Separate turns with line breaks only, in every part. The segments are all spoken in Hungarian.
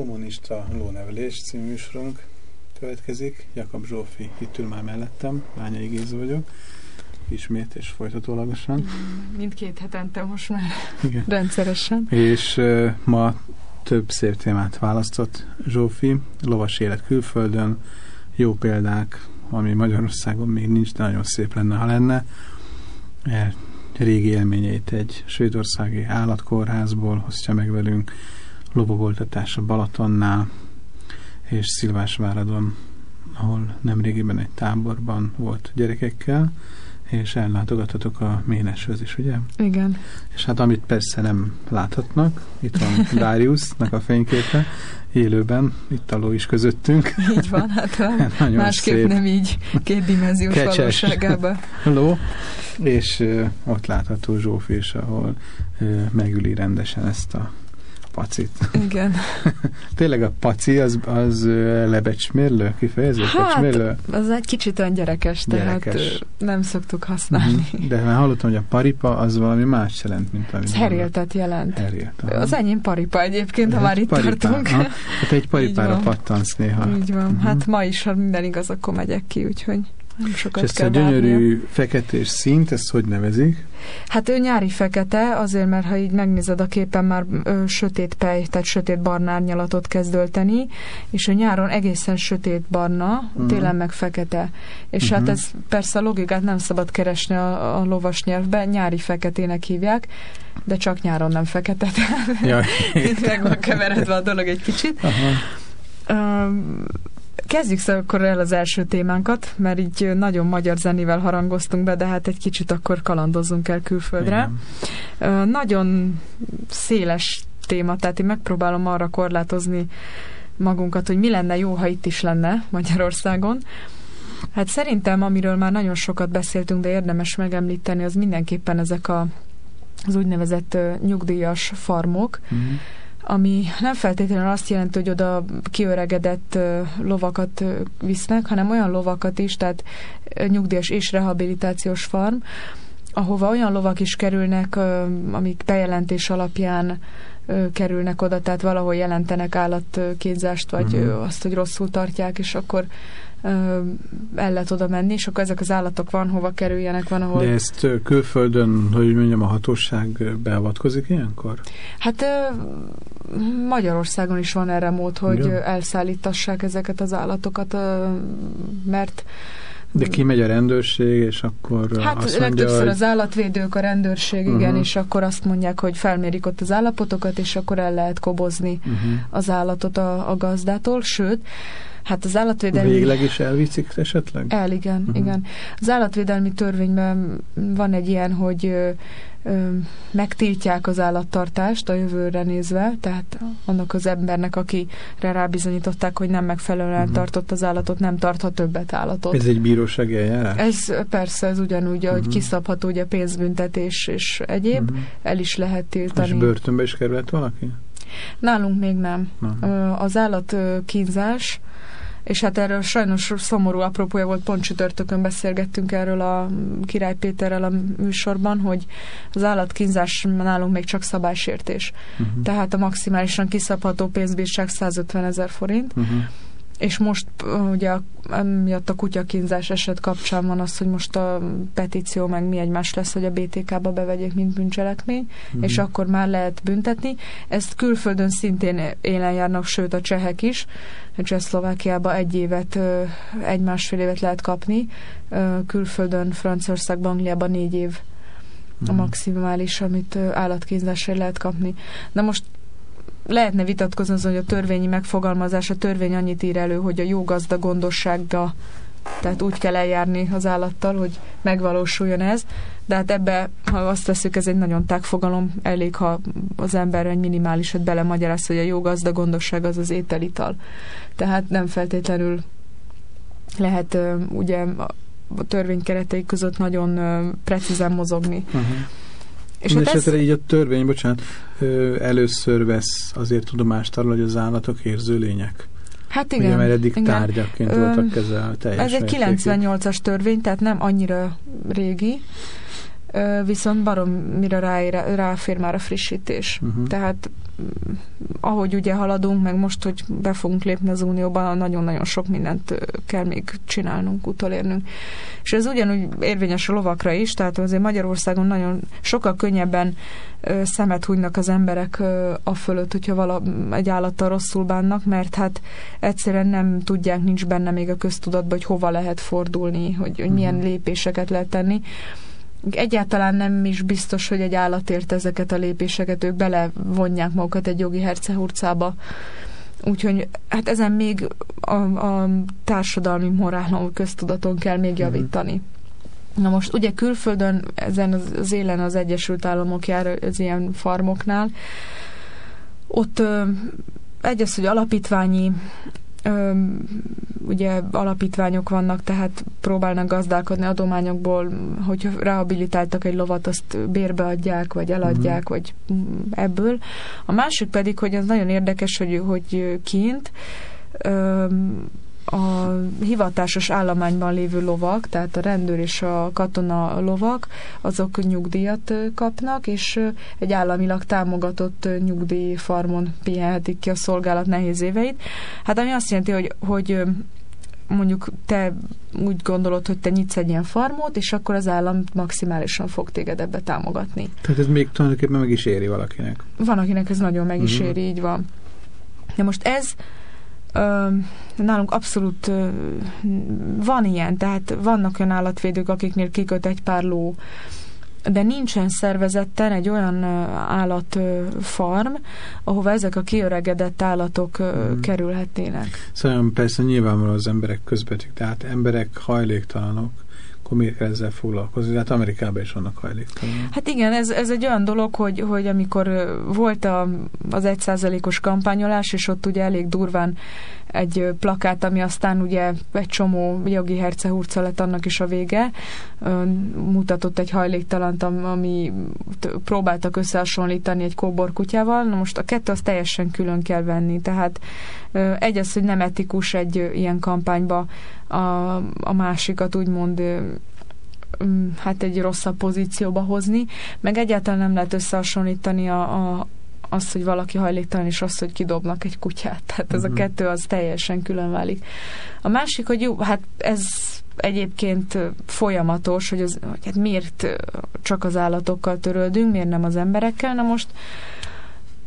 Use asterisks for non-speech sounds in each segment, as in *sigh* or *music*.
Kommunista lónevelés című műsorunk következik. Jakab Zsófi itt ül már mellettem, Lányai Géza vagyok. Ismét és folytatólagosan.
Mindkét hetente most már Igen. rendszeresen.
És uh, ma több szép témát választott Zsófi. Lovas élet külföldön, jó példák, ami Magyarországon még nincs, de nagyon szép lenne, ha lenne. E, régi élményeit egy svédországi állatkórházból hozta meg velünk lovagoltatás a Balatonnál, és Szilvásváradon, ahol nemrégiben egy táborban volt gyerekekkel, és ellátogathatok a Méneshöz is, ugye?
Igen.
És hát amit persze nem láthatnak, itt van Dariusnak a fényképe, élőben, itt a ló is közöttünk. *laughs*
Így van, hát *laughs* Nagyon másképp szép, nem így kétdimenziós valóságában.
ló, és uh, ott látható Zsófi is, ahol uh, megüli rendesen ezt a pacit.
Igen. *laughs*
Tényleg a paci az, az lebecsmérlő kifejező?
Hát, becsmérlő? az egy kicsit olyan gyerekes, tehát nem szoktuk használni.
Mhm. De már hallottam, hogy a paripa az valami más jelent, mint ami. Ez
heréltet jelent.
Herélt,
az enyém paripa egyébként, ha már itt paripá. tartunk. Ha?
Hát egy paripára pattansz néha.
Így van. Uh-huh. Hát ma is, ha minden igaz, akkor megyek ki, úgyhogy... Nem sokat
és ezt a gyönyörű várnia. feketés színt, ezt hogy nevezik?
Hát ő nyári fekete, azért, mert ha így megnézed a képen, már ö, sötét pej, tehát sötét barna árnyalatot kezd ölteni, és a nyáron egészen sötét barna, uh-huh. télen meg fekete. És uh-huh. hát ez persze a logikát nem szabad keresni a, a lovas nyelvben, nyári feketének hívják, de csak nyáron nem fekete. Ja, *laughs* meg van keveredve a dolog egy kicsit. Uh-huh. Kezdjük akkor el az első témánkat, mert így nagyon magyar zenével harangoztunk be, de hát egy kicsit akkor kalandozzunk el külföldre. Igen. Nagyon széles téma, tehát én megpróbálom arra korlátozni magunkat, hogy mi lenne jó, ha itt is lenne Magyarországon. Hát szerintem, amiről már nagyon sokat beszéltünk, de érdemes megemlíteni, az mindenképpen ezek a, az úgynevezett nyugdíjas farmok, mm ami nem feltétlenül azt jelenti, hogy oda kiöregedett lovakat visznek, hanem olyan lovakat is, tehát nyugdíjas és rehabilitációs farm, ahova olyan lovak is kerülnek, amik bejelentés alapján kerülnek oda, tehát valahol jelentenek állatkínzást, vagy uh-huh. azt, hogy rosszul tartják, és akkor el lehet oda menni, és akkor ezek az állatok van, hova kerüljenek, van, ahol...
De ezt külföldön, hogy mondjam, a hatóság beavatkozik ilyenkor?
Hát Magyarországon is van erre mód, hogy Igen. elszállítassák ezeket az állatokat, mert
de ki megy a rendőrség, és akkor
Hát azt legtöbbször hogy... az állatvédők, a rendőrség, uh-huh. igen, és akkor azt mondják, hogy felmérik ott az állapotokat, és akkor el lehet kobozni uh-huh. az állatot a, a gazdától, sőt, Hát az állatvédelmi...
Végleg is elviszik esetleg?
El, igen, uh-huh. igen. Az állatvédelmi törvényben van egy ilyen, hogy ö, ö, megtiltják az állattartást a jövőre nézve, tehát annak az embernek, akire rábizonyították, hogy nem megfelelően uh-huh. tartott az állatot, nem tarthat többet állatot.
Ez egy bírósági eljárás?
Ez persze, ez ugyanúgy, uh-huh. hogy kiszabható ugye pénzbüntetés és egyéb, uh-huh. el is lehet tiltani. És
börtönbe is került valaki?
Nálunk még nem. Uh-huh. Az állatkínzás és hát erről sajnos szomorú apropója volt, pont csütörtökön beszélgettünk erről a Király Péterrel a műsorban, hogy az állatkínzás nálunk még csak szabálysértés. Uh-huh. Tehát a maximálisan kiszabható pénzbírság 150 ezer forint. Uh-huh és most ugye miatt a kutyakínzás eset kapcsán van az, hogy most a petíció meg mi egymás lesz, hogy a BTK-ba bevegyék, mint bűncselekmény, mm-hmm. és akkor már lehet büntetni. Ezt külföldön szintén élen járnak, sőt a csehek is. Csehszlovákiában egy évet, egy-másfél évet lehet kapni, külföldön, Franciaországban, Angliában négy év a mhm. maximális, amit állatkínzásra lehet kapni. Na most lehetne vitatkozni azon, hogy a törvényi megfogalmazás, a törvény annyit ír elő, hogy a jó gazda gondosságga, tehát úgy kell eljárni az állattal, hogy megvalósuljon ez, de hát ebbe, ha azt veszük, ez egy nagyon tág fogalom, elég, ha az ember egy minimálisat belemagyarázza, hogy a jó gazda gondosság az az ételital. Tehát nem feltétlenül lehet ugye a törvény keretei között nagyon precízen mozogni. Uh-huh.
És hát ez... így a törvény, bocsánat, először vesz azért tudomást arról, hogy az állatok érző lények.
Hát igen. Ugye,
mert eddig
igen.
tárgyakként voltak kezel teljes
Ez egy 98-as törvény, tehát nem annyira régi. Viszont baromira ráér, ráfér már a frissítés. Uh-huh. Tehát ahogy ugye haladunk, meg most, hogy be fogunk lépni az Unióban, nagyon-nagyon sok mindent kell még csinálnunk, utolérnünk. És ez ugyanúgy érvényes a lovakra is, tehát azért Magyarországon nagyon sokkal könnyebben szemet húgynak az emberek a fölött, hogyha vala, egy állattal rosszul bánnak, mert hát egyszerűen nem tudják, nincs benne még a köztudatban, hogy hova lehet fordulni, hogy, hogy milyen mhm. lépéseket lehet tenni egyáltalán nem is biztos, hogy egy állat ért ezeket a lépéseket, ők belevonják magukat egy jogi hercehurcába. Úgyhogy hát ezen még a, a társadalmi morálon, köztudaton kell még mhm. javítani. Na most ugye külföldön ezen az, az élen az Egyesült Államok jár az ilyen farmoknál, ott ö, egy az, hogy alapítványi Ugye alapítványok vannak, tehát próbálnak gazdálkodni adományokból, hogy rehabilitáltak egy lovat, azt bérbe adják, vagy eladják, uh-huh. vagy ebből. A másik pedig, hogy az nagyon érdekes, hogy, hogy kint a hivatásos állományban lévő lovak, tehát a rendőr és a katona lovak, azok nyugdíjat kapnak, és egy államilag támogatott nyugdíjfarmon pihenhetik ki a szolgálat nehéz éveit. Hát ami azt jelenti, hogy, hogy mondjuk te úgy gondolod, hogy te nyitsz egy ilyen farmot, és akkor az állam maximálisan fog téged ebbe támogatni.
Tehát ez még tulajdonképpen meg is éri valakinek.
Van, akinek ez nagyon meg is uh-huh. éri, így van. De most ez nálunk abszolút van ilyen, tehát vannak olyan állatvédők, akiknél kiköt egy pár ló, de nincsen szervezetten egy olyan állatfarm, ahova ezek a kiöregedett állatok mm. kerülhetnének.
Szóval persze nyilvánvalóan az emberek közbetük, tehát emberek hajléktalanok, akkor kell ezzel foglalkozni? Hát Amerikában is vannak hajléktalanok.
Hát igen, ez, ez egy olyan dolog, hogy, hogy amikor volt a, az egyszázalékos kampányolás, és ott ugye elég durván egy plakát, ami aztán ugye egy csomó jogi hercehurca lett annak is a vége, mutatott egy hajléktalant, ami próbáltak összehasonlítani egy kóborkutyával, na most a kettő az teljesen külön kell venni, tehát egy az, hogy nem etikus egy ilyen kampányba a, a másikat úgymond hát egy rosszabb pozícióba hozni, meg egyáltalán nem lehet összehasonlítani a, a, az, hogy valaki hajléktalan, és az, hogy kidobnak egy kutyát. Tehát ez uh-huh. a mhm. kettő az teljesen külön válik. A másik, hogy jó, hát ez egyébként folyamatos, hogy, az, hogy hát miért csak az állatokkal törődünk, miért nem az emberekkel. Na most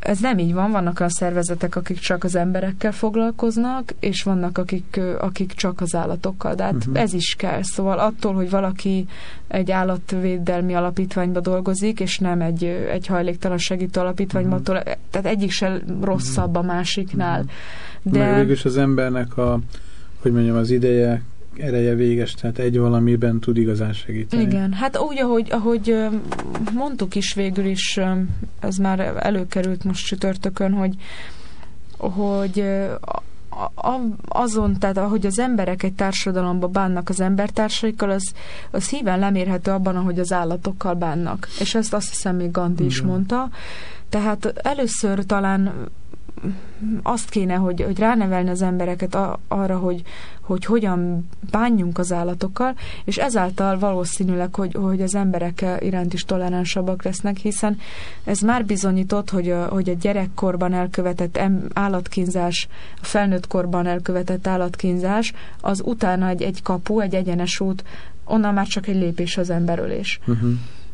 ez nem így van, vannak olyan szervezetek, akik csak az emberekkel foglalkoznak, és vannak, akik, akik csak az állatokkal. De hát uh-huh. ez is kell. Szóval attól, hogy valaki egy állatvédelmi alapítványba dolgozik, és nem egy, egy hajléktalan segítő alapítványban, uh-huh. tehát egyik se rosszabb a másiknál. Uh-huh.
De... Meg végülis az embernek a, hogy mondjam, az ideje ereje véges, tehát egy valamiben tud igazán segíteni.
Igen, hát úgy, ahogy, ahogy mondtuk is végül is, ez már előkerült most csütörtökön, hogy, hogy azon, tehát ahogy az emberek egy társadalomban bánnak az embertársaikkal, az, az híven lemérhető abban, ahogy az állatokkal bánnak. És ezt azt hiszem még Gandhi is mondta. Tehát először talán azt kéne, hogy, hogy ránevelni az embereket a, arra, hogy, hogy hogyan bánjunk az állatokkal, és ezáltal valószínűleg, hogy, hogy az emberek iránt is toleránsabbak lesznek, hiszen ez már bizonyított, hogy a, hogy a gyerekkorban elkövetett állatkínzás, a felnőtt korban elkövetett állatkínzás, az utána egy, egy kapu, egy egyenes út, onnan már csak egy lépés az emberölés. Uh-huh.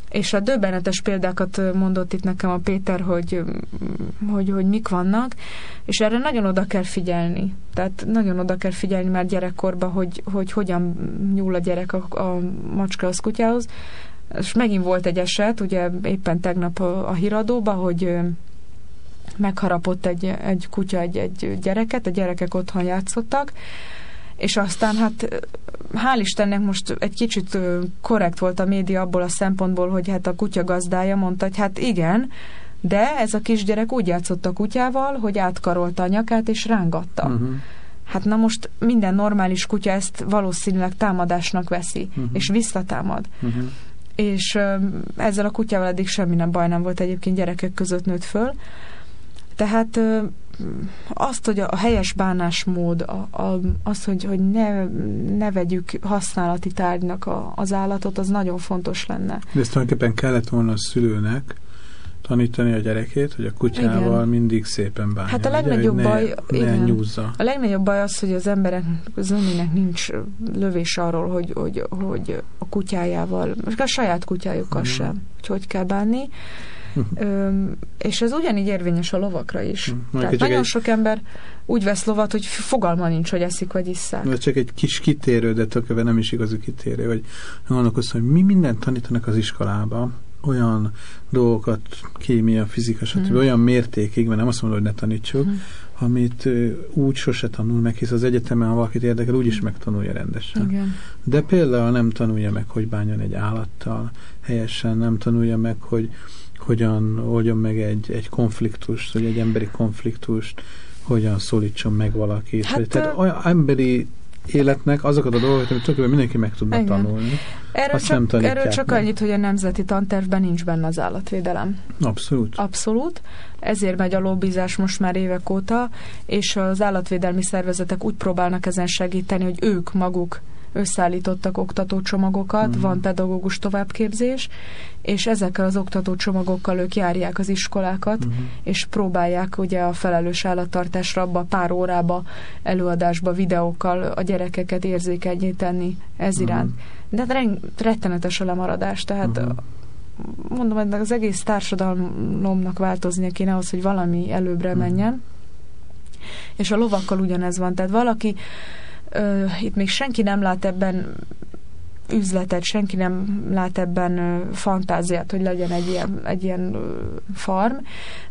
És a döbbenetes példákat mondott itt nekem a Péter, hogy, hogy, hogy mik vannak, és erre nagyon oda kell figyelni. Tehát nagyon oda kell figyelni már gyerekkorban, hogy, hogy hogyan nyúl a gyerek a, a az kutyához. És megint volt egy eset, ugye éppen tegnap a, a híradóban, hogy megharapott egy, egy kutya egy, egy gyereket, a gyerekek otthon játszottak, és aztán hát hál' Istennek most egy kicsit korrekt volt a média abból a szempontból, hogy hát a kutya gazdája mondta, hogy hát igen, de ez a kisgyerek úgy játszott a kutyával, hogy átkarolta a nyakát és rángatta. Uh-huh. Hát na most minden normális kutya ezt valószínűleg támadásnak veszi, uh-huh. és visszatámad. Uh-huh. És ezzel a kutyával eddig semmi nem baj nem volt egyébként gyerekek között nőtt föl. Tehát azt, hogy a helyes bánásmód, a, a, az, hogy, hogy ne, ne vegyük használati tárgynak a, az állatot, az nagyon fontos lenne.
De ezt tulajdonképpen kellett volna a szülőnek, tanítani a gyerekét, hogy a kutyával igen. mindig szépen bánja.
Hát a legnagyobb
ugye,
baj,
ne,
igen.
nyúzza.
A legnagyobb baj az, hogy az emberek zömének nincs lövés arról, hogy, hogy, hogy a kutyájával, most a saját kutyájukkal uh-huh. sem, hogy hogy kell bánni. Öm, és ez ugyanígy érvényes a lovakra is. Uh-huh. Tehát nagyon egy... sok ember úgy vesz lovat, hogy fogalma nincs, hogy eszik vagy isszák.
Ez csak egy kis kitérő, de tökéletesen nem is igazi kitérő, hogy gondolkoztam, hogy mi mindent tanítanak az iskolába, olyan dolgokat, kémia, fizika, stb. Mm. olyan mértékig, mert nem azt mondom, hogy ne tanítsuk, mm. amit úgy sose tanul meg, hisz az egyetemen, ha valakit érdekel, úgy is megtanulja rendesen.
Igen.
De például nem tanulja meg, hogy bánjon egy állattal helyesen, nem tanulja meg, hogy hogyan oldjon meg egy, egy konfliktust, vagy egy emberi konfliktust, hogyan szólítson meg valakit. Hát, Tehát olyan emberi életnek azokat a dolgokat, amit tulajdonképpen mindenki meg tudna Igen. tanulni.
Erről csak, nem erről csak meg. annyit, hogy a nemzeti tantervben nincs benne az állatvédelem.
Abszolút.
Abszolút. Ezért megy a lobbizás most már évek óta, és az állatvédelmi szervezetek úgy próbálnak ezen segíteni, hogy ők maguk összeállítottak oktatócsomagokat, uh-huh. van pedagógus továbbképzés, és ezekkel az oktatócsomagokkal ők járják az iskolákat, uh-huh. és próbálják ugye a felelős állattartásra abba pár órába, előadásba, videókkal a gyerekeket érzékenyé tenni ez uh-huh. iránt. De hát rettenetes a lemaradás, tehát uh-huh mondom, hogy az egész társadalomnak változnia kéne ahhoz, hogy valami előbbre menjen. És a lovakkal ugyanez van. Tehát valaki ö, itt még senki nem lát ebben üzletet, senki nem lát ebben fantáziát, hogy legyen egy ilyen, egy ilyen farm,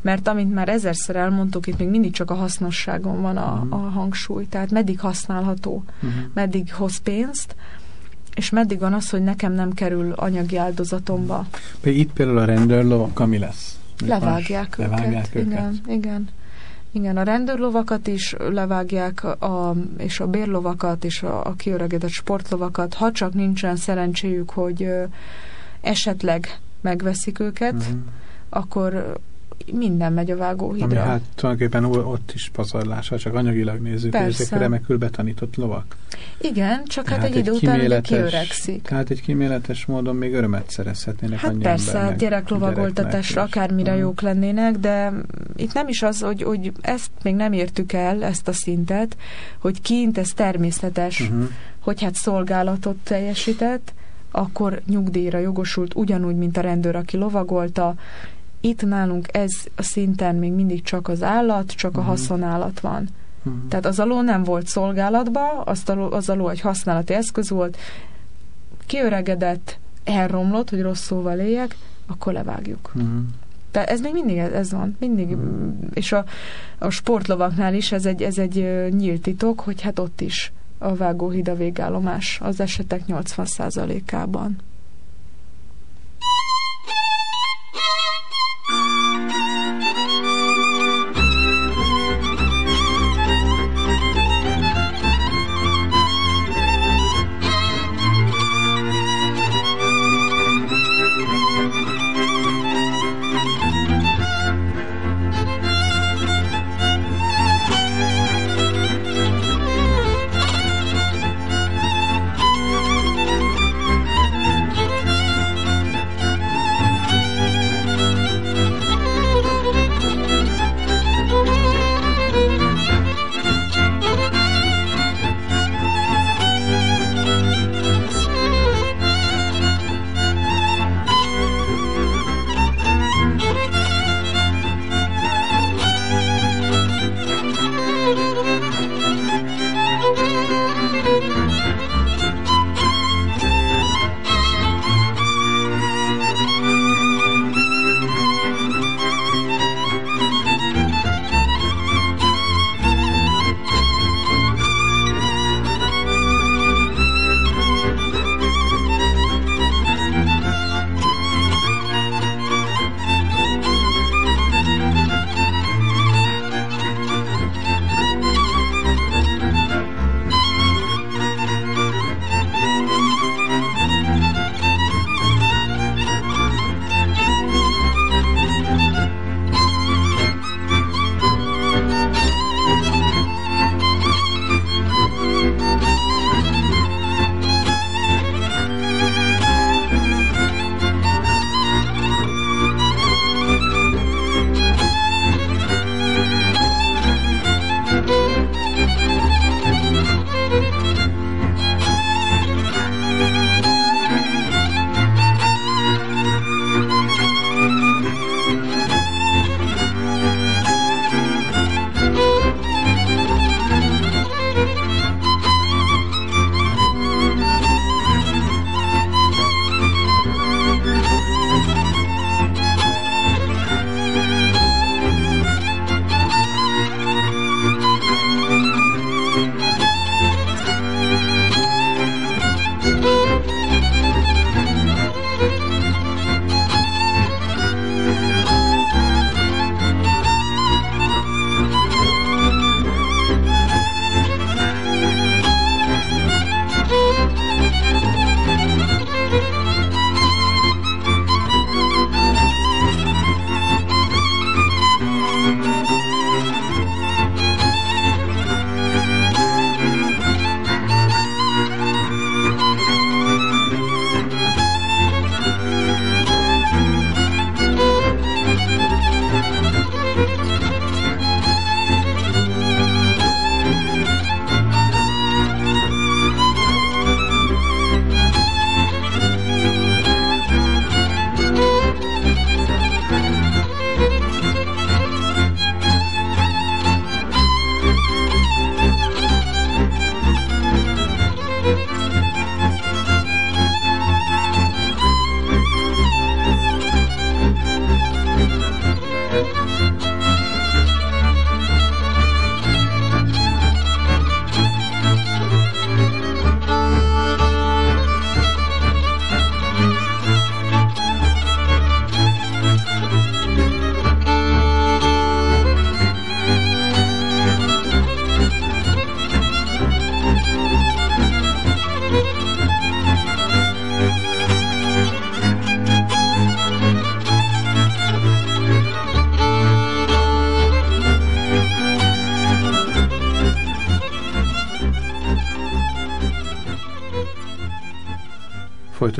mert amint már ezerszer elmondtuk, itt még mindig csak a hasznosságon van a, uh-huh. a hangsúly, tehát meddig használható, uh-huh. meddig hoz pénzt, és meddig van az, hogy nekem nem kerül anyagi áldozatomba.
Itt például a rendőrlovak, ami lesz?
Levágják őket. Levágják őket. Igen, igen. Igen, a rendőrlovakat is levágják, a, és a bérlovakat, és a, a kiöregedett sportlovakat, ha csak nincsen szerencséjük, hogy ö, esetleg megveszik őket, uh-huh. akkor minden megy a vágóhidra. Ami
hát tulajdonképpen ott is pazarlás, csak anyagilag nézzük, hogy ezek remekül betanított lovak.
Igen, csak hát, hát egy, egy idő után kiöregszik.
Tehát egy kíméletes módon még örömet szerezhetnének
Hát persze,
embernek,
gyereklovagoltatásra akármire uh-huh. jók lennének, de itt nem is az, hogy, hogy ezt még nem értük el, ezt a szintet, hogy kint ez természetes, uh-huh. hogy hát szolgálatot teljesített, akkor nyugdíjra jogosult, ugyanúgy, mint a rendőr, aki lovagolta, itt nálunk ez a szinten még mindig csak az állat, csak a mhm. haszonállat van. Uh-huh. Tehát az aló nem volt szolgálatba, azt aló, az aló egy használati eszköz volt, kiöregedett, elromlott, hogy rossz szóval éljek, akkor levágjuk. Uh-huh. Tehát ez még mindig ez, van, mindig, uh-huh. és a, a sportlovaknál is ez egy, ez egy nyílt titok, hogy hát ott is a vágóhíd a végállomás az esetek 80%-ában.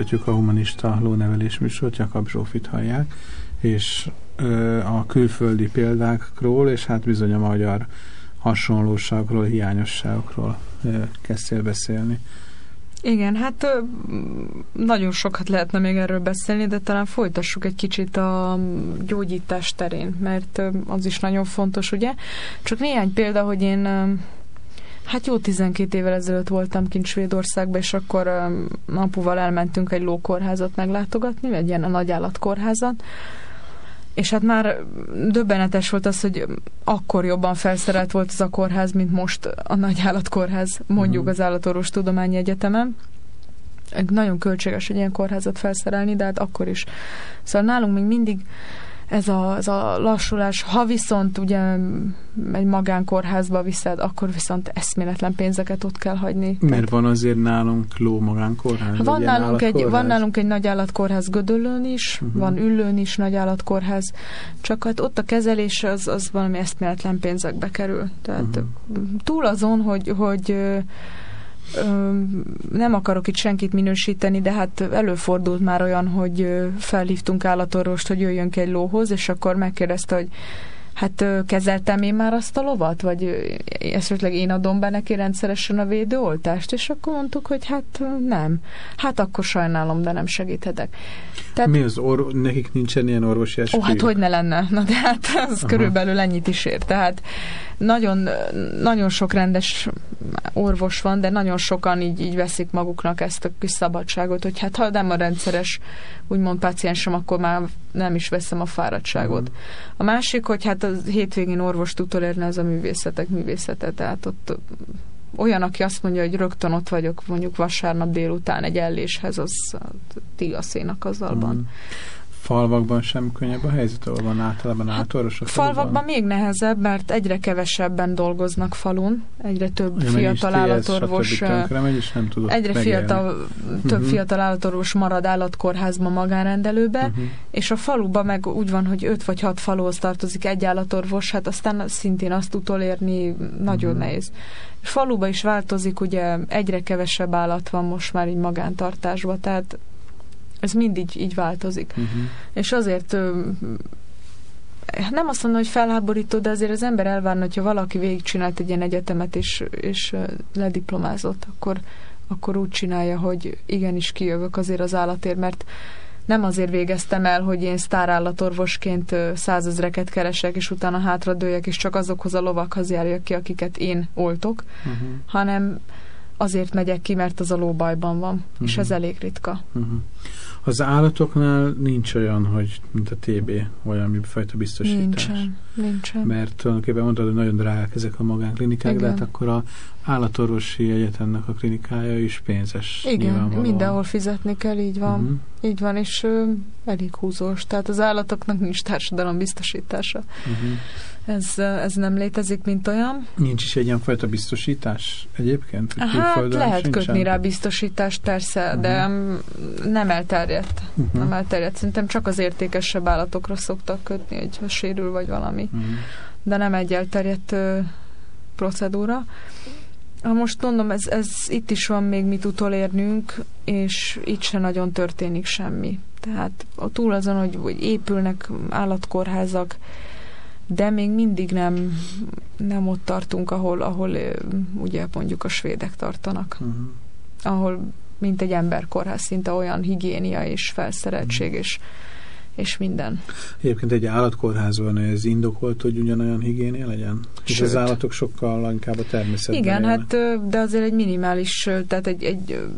Folytatjuk a humanista lónevelés műsort, Jakab Zsófit hallják, és ö, a külföldi példákról, és hát bizony a magyar hasonlóságokról, hiányosságokról ö, kezdtél beszélni.
Igen, hát nagyon sokat lehetne még erről beszélni, de talán folytassuk egy kicsit a gyógyítás terén, mert az is nagyon fontos, ugye? Csak néhány példa, hogy én Hát jó 12 évvel ezelőtt voltam kint Svédországban, és akkor apuval elmentünk egy lókórházat meglátogatni, egy ilyen a nagyállatkórházat, és hát már döbbenetes volt az, hogy akkor jobban felszerelt volt az a kórház, mint most a nagyállatkórház, mondjuk mm. az Állatorvos Tudományi Egyetemen. Nagyon költséges egy ilyen kórházat felszerelni, de hát akkor is. Szóval nálunk még mindig ez a, ez a lassulás, ha viszont ugye egy magánkórházba viszed, akkor viszont eszméletlen pénzeket ott kell hagyni.
Mert Tehát, van azért nálunk ló magánkórház?
Van nálunk, egy, van nálunk egy nagy állatkórház Gödöllőn is, uh-huh. van Üllőn is nagy állatkórház, csak hát ott a kezelés az, az valami eszméletlen pénzekbe kerül. Tehát uh-huh. túl azon, hogy, hogy nem akarok itt senkit minősíteni, de hát előfordult már olyan, hogy felhívtunk állatorvost, hogy jöjjön egy lóhoz, és akkor megkérdezte, hogy hát kezeltem én már azt a lovat, vagy esetleg én adom be neki rendszeresen a védőoltást, és akkor mondtuk, hogy hát nem. Hát akkor sajnálom, de nem segíthetek.
Tehát, Mi az or- nekik nincsen ilyen orvosi esküvő?
Ó, hát hogy ne lenne? Na de hát az Aha. körülbelül ennyit is ér. Tehát nagyon, nagyon sok rendes orvos van, de nagyon sokan így, így veszik maguknak ezt a kis szabadságot, hogy hát ha nem a rendszeres úgymond paciensem, akkor már nem is veszem a fáradtságot. Uh-huh. A másik, hogy hát a hétvégén orvost utolérni az a művészetek művészete, tehát ott olyan, aki azt mondja, hogy rögtön ott vagyok mondjuk vasárnap délután egy elléshez, az a szénak az alban. Uh-huh
falvakban sem könnyebb a helyzet, ahol van általában hát, átorvos?
Falvakban még nehezebb, mert egyre kevesebben dolgoznak falun, egyre több ja, fiatal állatorvos
megy, és nem
egyre fiatal, több uh-huh. fiatal állatorvos marad állatkórházban magánrendelőbe, uh-huh. és a faluban meg úgy van, hogy öt vagy hat faluhoz tartozik egy állatorvos, hát aztán szintén azt utolérni nagyon uh-huh. nehéz. Faluba is változik, ugye egyre kevesebb állat van most már így magántartásban, tehát ez mindig így változik. Uh-huh. És azért nem azt mondom, hogy felháborító, de azért az ember elvárna, hogyha valaki végigcsinált egy ilyen egyetemet, és, és lediplomázott, akkor, akkor úgy csinálja, hogy igenis kijövök azért az állatért, mert nem azért végeztem el, hogy én sztárállatorvosként százezreket keresek, és utána hátradőjek, és csak azokhoz a lovakhoz járjak ki, akiket én oltok, uh-huh. hanem azért megyek ki, mert az a lóbajban van, uh-huh. és ez elég ritka. Uh-huh.
Az állatoknál nincs olyan, hogy mint a TB, olyan fajta biztosítás.
Nincsen, nincsen.
Mert tulajdonképpen mondtad, hogy nagyon drágák ezek a magánklinikák, Igen. de hát akkor a állatorvosi egyetemnek a klinikája is pénzes.
Igen, mindenhol fizetni kell, így van. Uh-huh. Így van, és ö, elég húzós. Tehát az állatoknak nincs társadalombiztosítása. Uh-huh. Ez, ez nem létezik, mint olyan.
Nincs is egy ilyenfajta biztosítás egyébként?
Hát lehet sincsen? kötni rá biztosítást, persze, uh-huh. de nem elterjedt. Uh-huh. Nem elterjedt. Szerintem csak az értékesebb állatokra szoktak kötni, hogy sérül vagy valami. Uh-huh. De nem egy elterjedt uh, procedúra. Ha most mondom, ez, ez itt is van még mit utolérnünk, és itt se nagyon történik semmi. Tehát a túl azon, hogy, hogy épülnek állatkórházak, de még mindig nem, nem ott tartunk, ahol, ahol ugye mondjuk a svédek tartanak. Uh-huh. Ahol mint egy emberkórház, szinte olyan higiénia és felszereltség uh-huh. és, és minden.
Egyébként egy állatkórházban ez indokolt, hogy ugyanolyan higiénia legyen? És az állatok sokkal inkább a természetben
Igen, élnek. hát de azért egy minimális, tehát egy, egy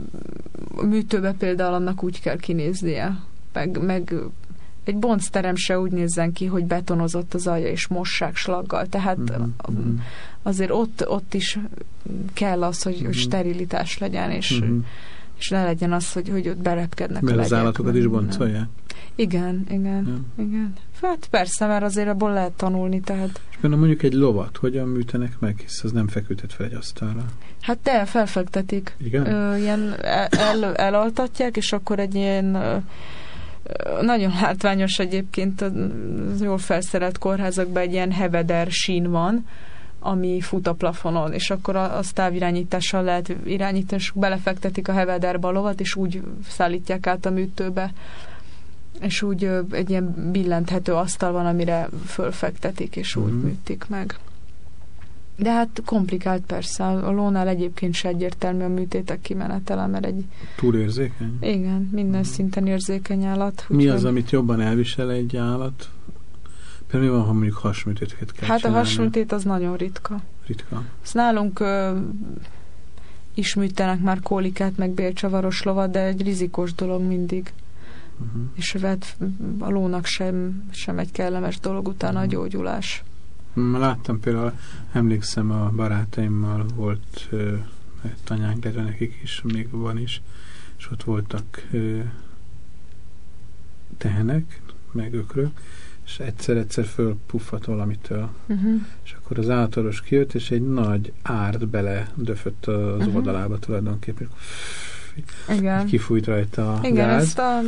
műtőbe például annak úgy kell kinéznie, meg, meg egy boncterem se úgy nézzen ki, hogy betonozott az alja és mossák slaggal. Tehát mm-hmm. azért ott, ott is kell az, hogy, mm-hmm. sterilitás legyen, és, mm-hmm. És ne legyen az, hogy, hogy ott berepkednek
Mert a az állatokat is boncolják?
Igen, igen, ja. igen. Hát persze, mert azért abból lehet tanulni, tehát...
És például mondjuk egy lovat, hogyan műtenek meg, hisz az nem feküdhet fel egy asztalra.
Hát de, felfektetik.
Igen? Ö,
ilyen el, el, elaltatják, és akkor egy ilyen... Ö, nagyon látványos egyébként, az jól felszerelt kórházakban egy ilyen heveder sín van, ami fut a plafonon, és akkor a, az távirányítással lehet irányítani, és belefektetik a hevederbe a lovat, és úgy szállítják át a műtőbe. És úgy ö, egy ilyen billenthető asztal van, amire fölfektetik, és úgy
Mhm.
műtik meg. De hát komplikált persze, a lónál egyébként se egyértelmű a műtétek kimenetele, mert egy,
Túl érzékeny?
igen, minden
Mhm.
szinten érzékeny állat.
Mi az, amit jobban elvisel egy állat? Például mi van, ha mondjuk hasműtéteket kell
Hát a
csinálni?
hasműtét az nagyon ritka.
Ritka.
Ezt nálunk ö, is műtenek már kólikát, meg bélcsavaros lovat, de egy rizikós dolog mindig.
Uh-huh.
És hát a lónak sem, sem egy kellemes dolog utána a
Mhm.
gyógyulás.
Ma Láttam például, emlékszem a barátaimmal volt ö, tanyánk, illetve nekik is, még van is, és ott voltak ö, tehenek, meg ökrök, és egyszer-egyszer fölpuffat valamitől,
Uh-huh.
és akkor az állatorvos kijött, és egy nagy árt bele döfött az
Mhm.
oldalába tulajdonképpen.
Igen.
Kifújt rajta a
Igen,
gáz,
ezt a,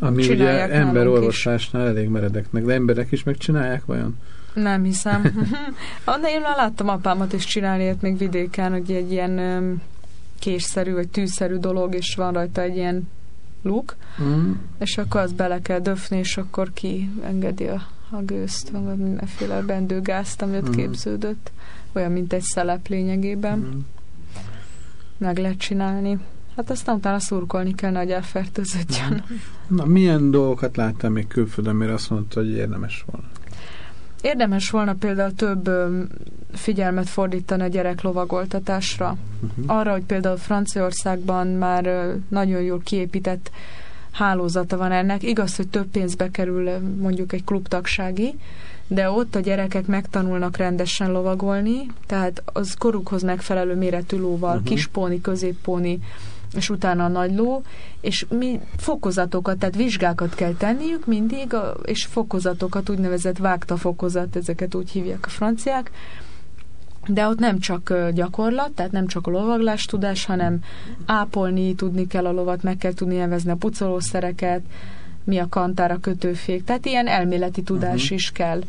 ami ugye emberorvoslásnál elég meredeknek, de emberek is megcsinálják vajon?
Nem hiszem. *laughs* Anna, én már láttam apámat is csinálni ilyet még vidéken, hogy egy ilyen késszerű, vagy tűszerű dolog, és van rajta egy ilyen luk,
Mm.
és akkor azt bele kell döfni, és akkor kiengedi a, a gőzt, meg mindenféle bendőgázt, ami ott
Mhm.
képződött. Olyan, mint egy szelep lényegében.
Mm.
Meg lehet csinálni. Hát aztán utána szurkolni kell, hogy elfertőződjön.
Na, milyen dolgokat láttam még külföldön, mire azt mondta, hogy érdemes volna?
Érdemes volna például több figyelmet fordítani a gyerek lovagoltatásra.
Uh-huh.
arra, hogy például Franciaországban már nagyon jól kiépített hálózata van ennek. Igaz, hogy több pénzbe kerül mondjuk egy klubtagsági, de ott a gyerekek megtanulnak rendesen lovagolni, tehát az korukhoz megfelelő méretű lóval,
Mhm.
uh-huh. kispóni, középpóni, és utána a nagy ló, és mi fokozatokat, tehát vizsgákat kell tenniük mindig, és fokozatokat, úgynevezett vágta fokozat, ezeket úgy hívják a franciák, de ott nem csak gyakorlat, tehát nem csak a lovaglás tudás, hanem ápolni tudni kell a lovat, meg kell tudni nevezni a pucolószereket, mi a kantár, a kötőfék, tehát ilyen elméleti tudás
Mhm.
is kell.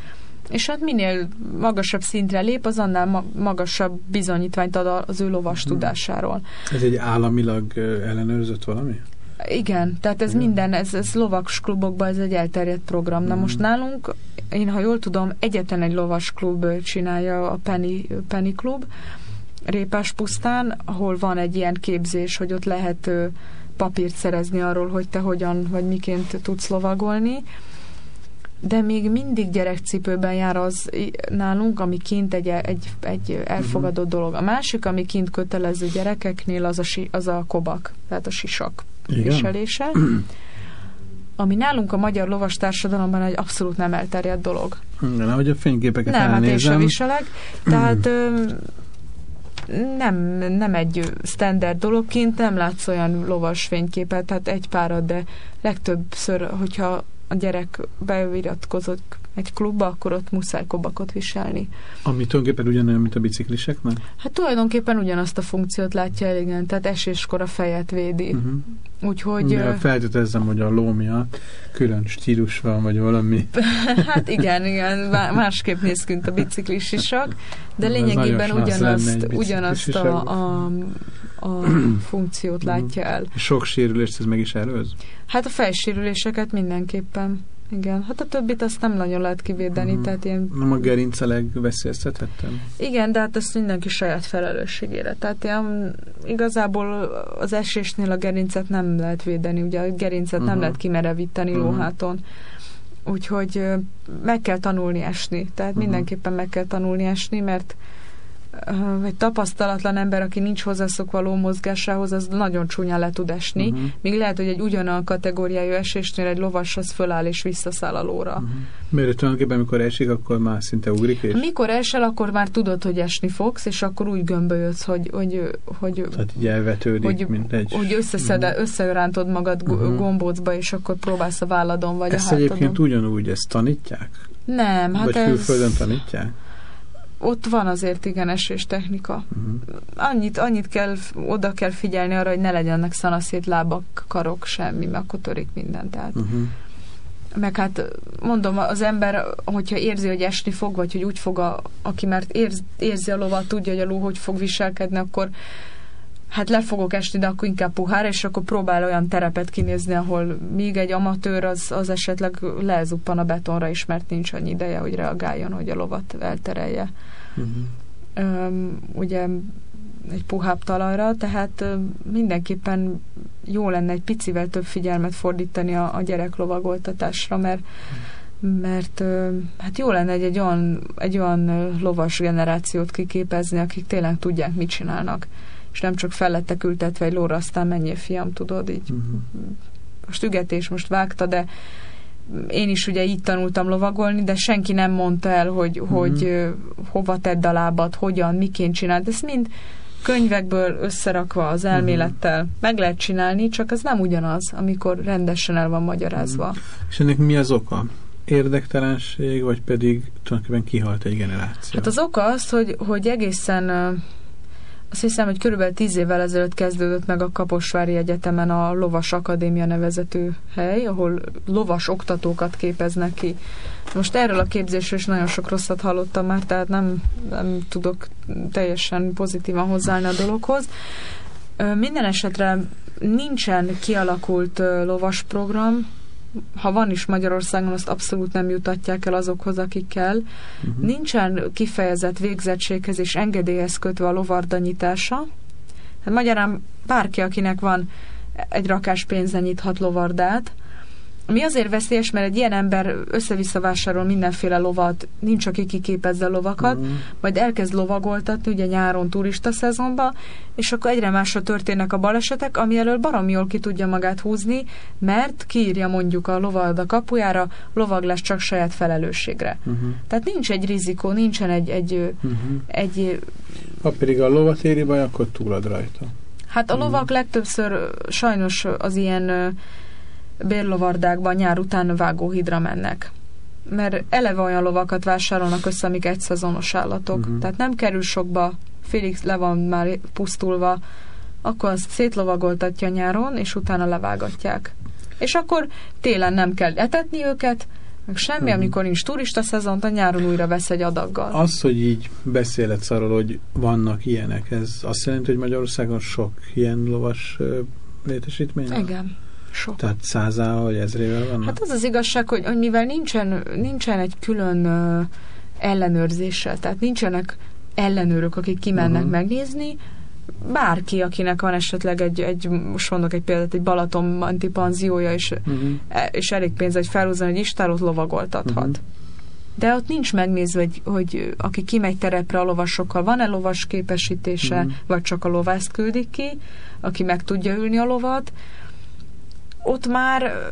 És hát minél magasabb szintre lép, az annál ma- magasabb bizonyítványt ad az ő lovas
Mhm.
tudásáról.
Ez egy államilag ellenőrzött valami?
Igen, tehát ez
Igen.
minden, ez, ez lovas klubokban ez egy elterjedt program. Na
Mhm.
most nálunk, én ha jól tudom, egyetlen egy lovas klub csinálja a Penny, Penny Klub, Répás pusztán, ahol van egy ilyen képzés, hogy ott lehet papírt szerezni arról, hogy te hogyan vagy miként tudsz lovagolni, de még mindig gyerekcipőben jár az nálunk, ami kint egy, egy, egy elfogadott dolog. A másik, ami kint kötelező gyerekeknél, az a, si, az a kobak, tehát a sisak viselése, ami nálunk a magyar lovas társadalomban egy abszolút nem elterjedt dolog.
Igen, ahogy a fényképeket
nem, hát én sem
elnézem.
viselek, tehát nem, nem egy standard dologként, nem látsz olyan lovas fényképet, tehát egy párat, de legtöbbször, hogyha a gyerek beiratkozott egy klubba, akkor ott muszáj kobakot viselni.
Ami tulajdonképpen ugyanolyan, mint a bicikliseknek?
Hát tulajdonképpen ugyanazt a funkciót látja el, igen, tehát eséskor a fejet védi.
Uh-huh.
Úgyhogy... Ö,
feltételezem, hogy a ló miatt külön stílus van, vagy valami. *laughs*
Hát igen, igen, má- másképp néz ki, mint a biciklis de lényegében ugyanazt, ugyanazt a, a, a *clears throat* funkciót látja el.
Sok sérülést ez meg is előz?
Hát a fejsérüléseket mindenképpen. Igen, hát a többit azt nem nagyon lehet kivédeni,
Mhm.
tehát ilyen,
Nem a gerinc a legveszélyeztetettem?
igen, de hát ezt mindenki saját felelősségére. Tehát ilyen, igazából az esésnél a gerincet nem lehet védeni, ugye a gerincet
Mhm.
nem lehet kimerevíteni
Mhm.
lóháton. Úgyhogy meg kell tanulni esni. Tehát
Mhm.
mindenképpen meg kell tanulni esni, mert egy tapasztalatlan ember, aki nincs hozzászokva ló mozgásához, az nagyon csúnyán le tud esni.
Uh-huh.
Míg lehet, hogy egy ugyanolyan kategóriájú esésnél egy lovas az föláll és visszaszáll a lóra.
Uh-huh. Mert tulajdonképpen, amikor esik, akkor már szinte ugrik, és
Mikor esel, akkor már tudod, hogy esni fogsz, és akkor úgy gömbölyödsz, hogy, hogy, hogy,
tehát így elvetődik,
hogy,
mint egy...
hogy összeszed,
Mhm.
összerántod magad
Mhm.
uh-huh. gombócba, és akkor próbálsz a válladon vagy
Ezt
a hátadon.
egyébként ugyanúgy ezt tanítják?
Nem, hát
Vagy
ez,
külföldön tanítják?
Ott van azért igen esés technika.
Uh-huh.
Annyit, annyit kell, oda kell figyelni arra, hogy ne legyenek szanaszét lábak, karok, semmi, mert akkor törik minden. Tehát
Uh-huh.
meg hát mondom, az ember, hogyha érzi, hogy esni fog, vagy hogy úgy fog, a, aki már érz, érzi a lovat, tudja, hogy a ló hogy fog viselkedni, akkor hát le fogok esni, de akkor inkább puhár, és akkor próbál olyan terepet kinézni, ahol még egy amatőr az, az esetleg lezuppan a betonra is, mert nincs annyi ideje, hogy reagáljon, hogy a lovat elterelje. Uh-huh. Üm, ugye egy puhább talajra, tehát mindenképpen jó lenne egy picivel több figyelmet fordítani a, a gyerek lovagoltatásra, mert mert hát jó lenne egy, egy, olyan, egy olyan lovas generációt kiképezni, akik tényleg tudják, mit csinálnak, és nem csak fellettek ültetve egy lóra, aztán mennyi fiam, tudod, így uh-huh. most ügetés, most vágta, de én is ugye így tanultam lovagolni, de senki nem mondta el, hogy, uh-huh. hogy hova tedd a lábad, hogyan, miként csináld. Ezt mind könyvekből összerakva az elmélettel uh-huh. meg lehet csinálni, csak ez nem ugyanaz, amikor rendesen el van magyarázva. Uh-huh.
És ennek mi az oka? Érdektelenség, vagy pedig tulajdonképpen kihalt egy generáció?
Hát az oka az, hogy, hogy egészen azt hiszem, hogy körülbelül tíz évvel ezelőtt kezdődött meg a Kaposvári Egyetemen a Lovas Akadémia nevezetű hely, ahol lovas oktatókat képeznek ki. Most erről a képzésről is nagyon sok rosszat hallottam már, tehát nem, nem tudok teljesen pozitívan hozzáállni a dologhoz. Minden esetre nincsen kialakult lovas program, ha van is Magyarországon, azt abszolút nem jutatják el azokhoz, akikkel. Uh-huh. Nincsen kifejezett végzettséghez és engedélyhez kötve a lovardanyítása. Hát magyarán bárki, akinek van egy rakás pénze nyithat lovardát, ami azért veszélyes, mert egy ilyen ember össze-vissza vásárol mindenféle lovat, nincs, aki kiképezze lovakat, mm. majd elkezd lovagoltatni, ugye nyáron turista szezonban, és akkor egyre másra történnek a balesetek, ami elől barom jól ki tudja magát húzni, mert kiírja mondjuk a lovalda kapujára, lovaglás csak saját felelősségre. Uh-huh. Tehát nincs egy rizikó, nincsen egy... egy, uh-huh. egy
ha pedig a lovat éri baj, akkor túlad rajta.
Hát a lovak uh-huh. legtöbbször sajnos az ilyen bérlovardákban nyár után vágóhidra mennek. Mert eleve olyan lovakat vásárolnak össze, amik egy szezonos állatok. Uh-huh. Tehát nem kerül sokba, félig le van már pusztulva, akkor azt szétlovagoltatja nyáron, és utána levágatják. És akkor télen nem kell etetni őket, meg semmi, uh-huh. amikor nincs turista szezon, a nyáron újra vesz egy adaggal.
Az, hogy így beszélet arról, hogy vannak ilyenek, ez azt jelenti, hogy Magyarországon sok ilyen lovas létesítmény?
Igen. Sok.
Tehát százával vagy ezrével vannak?
Hát az az igazság, hogy, hogy mivel nincsen, nincsen egy külön uh, ellenőrzéssel, tehát nincsenek ellenőrök, akik kimennek uh-huh. megnézni, bárki, akinek van esetleg egy, egy most mondok egy példát, egy Balaton antipanziója, és, uh-huh. és elég pénz egy felhúzni, hogy istálót lovagoltathat. Uh-huh. De ott nincs megnézve, hogy, hogy aki kimegy terepre a lovasokkal, van-e lovas képesítése, uh-huh. vagy csak a lovászt küldik ki, aki meg tudja ülni a lovat, ott már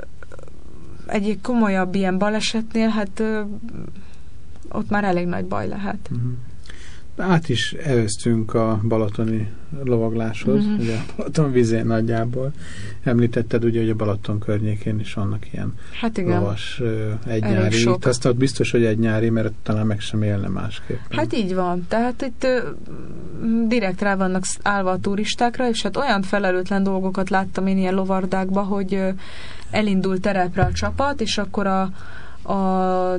egy komolyabb ilyen balesetnél, hát ott már elég nagy baj lehet. Uh-huh
át is elvesztünk a balatoni lovagláshoz, uh-huh. ugye a Balaton vizén nagyjából. Említetted ugye, hogy a Balaton környékén is vannak ilyen hát igen. lovas egy nyári. Itt azt ott biztos, hogy egy nyári, mert talán meg sem élne másképp.
Hát így van. Tehát itt direkt rá vannak állva a turistákra, és hát olyan felelőtlen dolgokat láttam én ilyen lovardákba, hogy elindult terepre a csapat, és akkor a a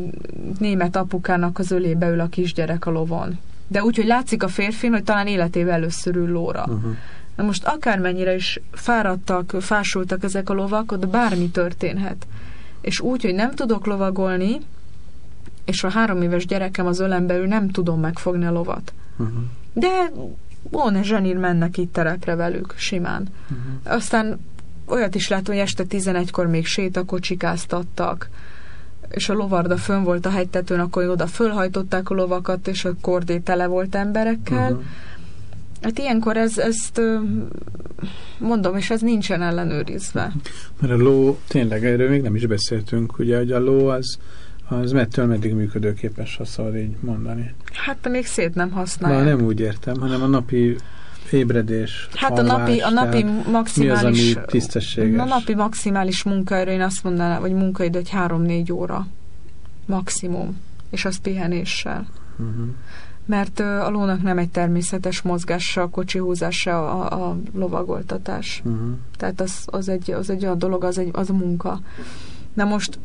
német apukának az ölébe ül a kisgyerek a lovon de úgy, hogy látszik a férfin, hogy talán életével először ül lóra. Uh-huh. Na most akármennyire is fáradtak, fásultak ezek a lovak, ott bármi történhet. És úgy, hogy nem tudok lovagolni, és a három éves gyerekem az ölembe ül, nem tudom megfogni a lovat. Uh-huh. De Bóne zsenír mennek itt terepre velük, simán. Uh-huh. Aztán olyat is látom, hogy este 11-kor még sétakocsikáztattak, és a lovarda fönn volt a hegytetőn, akkor oda fölhajtották a lovakat, és a kordé tele volt emberekkel. Uh-huh. Hát ilyenkor ez, ezt mondom, és ez nincsen ellenőrizve.
Mert a ló, tényleg erről még nem is beszéltünk, ugye, hogy a ló az, az mettől meddig működőképes, ha szabad így mondani.
Hát még szét nem használják.
Na, nem úgy értem, hanem a napi ébredés,
Hát a napi, a napi maximális...
Mi az, ami tisztességes?
A napi maximális munkaidő, én azt mondanám, hogy munkaidő egy három-négy óra. Maximum. És az pihenéssel. Uh-huh. Mert a lónak nem egy természetes mozgása, a kocsi húzása, a, a lovagoltatás. Uh-huh. Tehát az, az, egy, az egy olyan dolog, az, egy, az a munka. Na most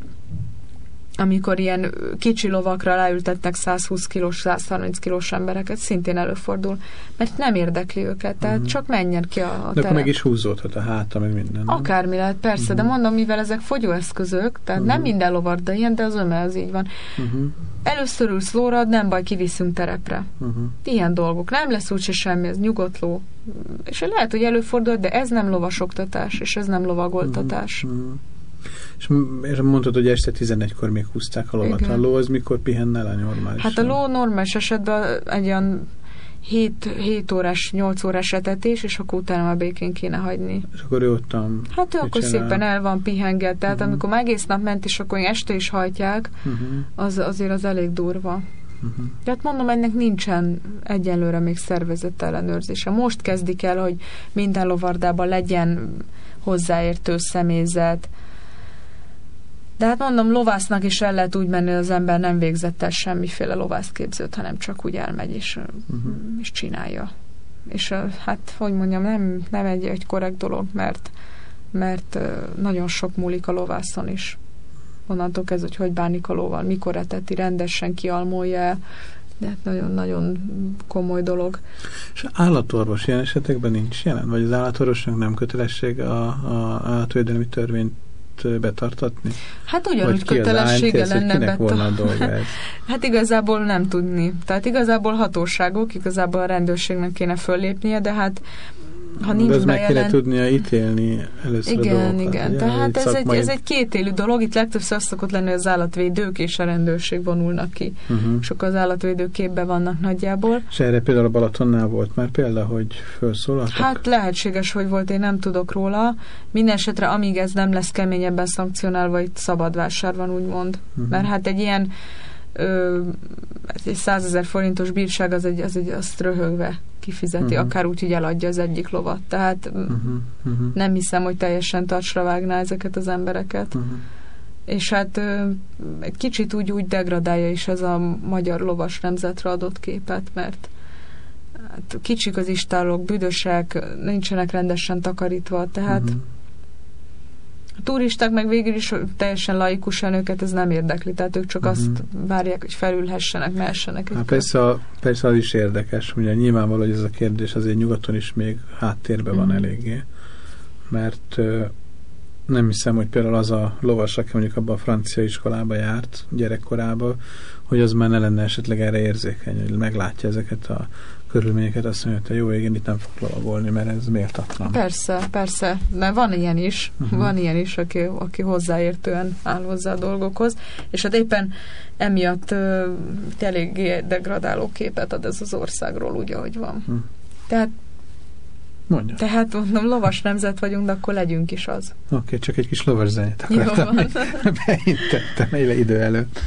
amikor ilyen kicsi lovakra leültetnek 120 kilós, 130 kilós embereket, szintén előfordul, mert nem érdekli őket, tehát uh-huh. csak menjen ki a, a
De akkor meg is húzódhat a háta, meg minden. Nem?
Akármi lehet, persze, uh-huh. de mhm. mondom, mivel ezek fogyóeszközök, tehát uh-huh. nem minden lovar, de ilyen, de az öme az így van. Uh-huh. Először ülsz lóra, nem baj, kiviszünk terepre. Uh-huh. Ilyen dolgok. Nem lesz úgyse semmi, ez nyugodt ló. És lehet, hogy előfordul, de ez nem lovasoktatás, és ez nem lovagoltatás. Uh-huh.
És, és mondtad, hogy este 11-kor még húzták a lovat. Igen. A ló az mikor pihenne le normálisan?
Hát a ló normális esetben egy olyan 7, 7 órás, 8 órás etetés, és akkor utána a békén kéne hagyni.
És akkor ő ottan
Hát ő akkor csinál? szépen el van pihenget, tehát uh-huh. amikor egész nap ment, és akkor este is hajtják, uh-huh. az azért az elég durva. Uh-huh. Tehát mondom, ennek nincsen egyenlőre még szervezett ellenőrzése. Most kezdik el, hogy minden lovardában legyen hozzáértő személyzet, de hát mondom, lovásznak is el lehet úgy menni, az ember nem végzett el semmiféle lovászképzőt, hanem csak úgy elmegy és, uh-huh. és csinálja. És hát, hogy mondjam, nem, nem egy, egy korrekt dolog, mert, mert nagyon sok múlik a lovászon is. Onnantól kezdve, hogy hogy bánik a lóval, mikor eteti, rendesen kialmolja de hát nagyon-nagyon komoly dolog.
És állatorvos ilyen esetekben nincs jelen? Vagy az állatorvosnak nem kötelesség a, a állatvédelmi törvényt betartatni?
Hát ugyanúgy kötelessége lenne
betartatni. *laughs*
hát igazából nem tudni. Tehát igazából hatóságok, igazából a rendőrségnek kéne föllépnie, de hát ha nincs
De meg kéne tudnia ítélni először
igen,
a dolgokat.
Igen, igen. Tehát ez egy, ez egy kétélű dolog. Itt legtöbbször az szokott lenni, hogy az állatvédők és a rendőrség vonulnak ki. Uh-huh. Sok az állatvédők képbe vannak nagyjából.
És erre például a Balatonnál volt már példa, hogy felszólaltak?
Hát lehetséges, hogy volt, én nem tudok róla. Minden esetre, amíg ez nem lesz keményebben szankcionálva, itt szabad vásár van, úgymond. Uh-huh. Mert hát egy ilyen ö, egy százezer forintos bírság az egy, az egy azt röhögve kifizeti, uh-huh. akár úgy, hogy eladja az egyik lovat. Tehát uh-huh. Uh-huh. nem hiszem, hogy teljesen tartsra vágná ezeket az embereket. Uh-huh. És hát egy kicsit úgy, úgy degradálja is ez a magyar lovas nemzetre adott képet, mert hát kicsik az istálok, büdösek, nincsenek rendesen takarítva, tehát uh-huh a turisták meg végül is teljesen laikusan őket ez nem érdekli, tehát ők csak uh-huh. azt várják, hogy felülhessenek, mehessenek.
Hát persze, persze az is érdekes, ugye nyilvánvaló, hogy ez a kérdés azért nyugaton is még háttérben uh-huh. van mhm. eléggé, mert uh, nem hiszem, hogy például az a lovas, aki mondjuk abban a francia iskolába járt gyerekkorában, hogy az már ne lenne esetleg erre érzékeny, hogy meglátja ezeket a körülményeket, azt mondja, hogy jó én itt nem fog lovagolni, mert ez méltatlan.
Persze, persze, de van ilyen is, uh-huh. van ilyen is, aki, aki hozzáértően áll hozzá a dolgokhoz, és hát éppen emiatt uh, eléggé degradáló képet ad ez az országról úgy, ahogy van. Uh-huh. Tehát
Mondja.
Tehát mondom, lovas nemzet vagyunk, de akkor legyünk is az.
Oké, okay, csak egy kis lovas zenét akartam. *laughs* Beintettem idő előtt.